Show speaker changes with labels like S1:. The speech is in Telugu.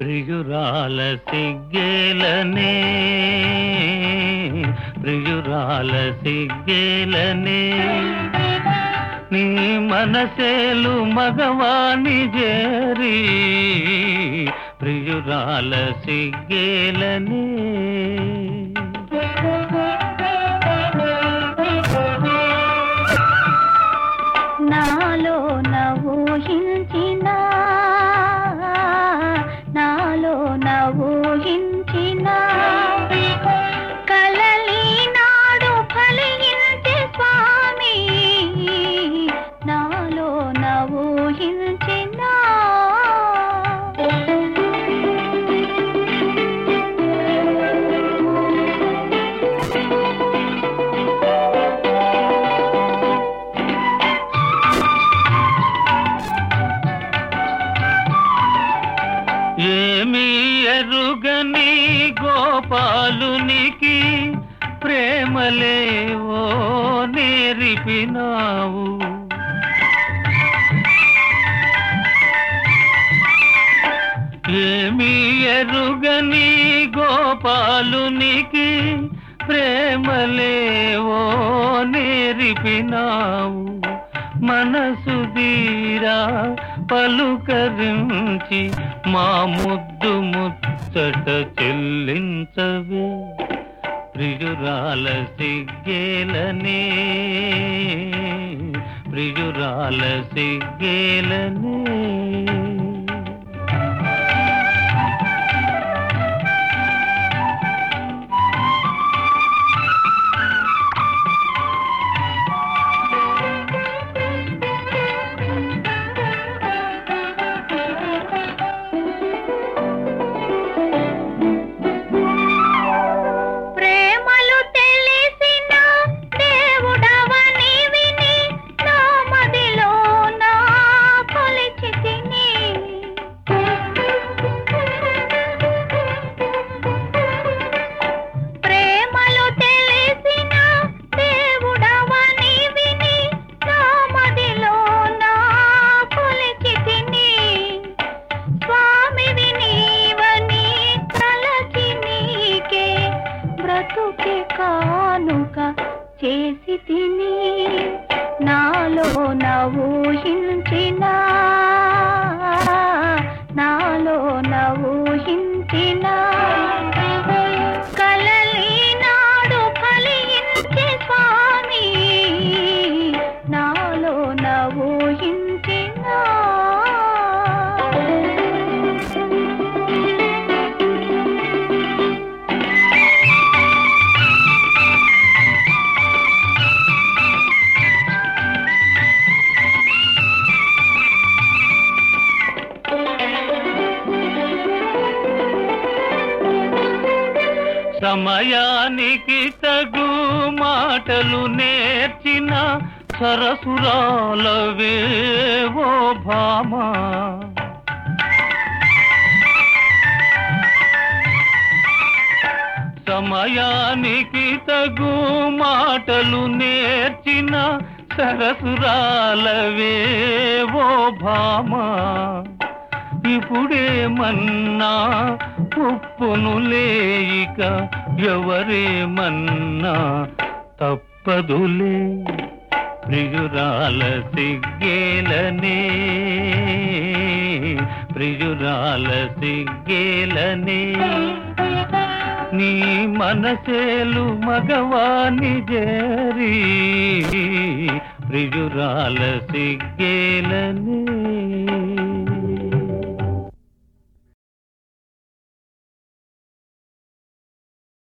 S1: ప్రియురాల సిగ్గేలనే ప్రియురాల సిగ్గేలనే. నీ మనసేలు మగవాణి జరి ప్రియురాల సిగ్గేలనే.
S2: నాలో నవూహించిన
S1: పాలునికి ప్రేమలేవో నేరిపినావు. ఏమి ఎరుగని గోపాలునికి ప్రేమలేవో నేరిపినావు. మనసు తీరా పలుకరించి మా ముద్దు ముచ్చట చెల్లించవే. ప్రియురాల సిగ్గేలనే ప్రియురాల సిగ్గేలనే.
S2: కనుక చేసి తిని నాలో నవూహించిన నాలో నవూహించిన కలలి
S1: సమయానికి తగు మాటలు నేర్చిన సరసురాలవేవో భామా. సమయానికి తగు మాటలు నేర్చిన సరసురాలవేవో భామా. ఇప్పుడేమన్నా ఉప్పును లేయిక ఎవరేమన్నా తప్పదులే ప్రియురాల సిగ్గేలనే. ప్రియురాల సిగ్గేలనే. నీ మనసేలు మగవాణి జరి ప్రియురాల సిగ్గేలనే.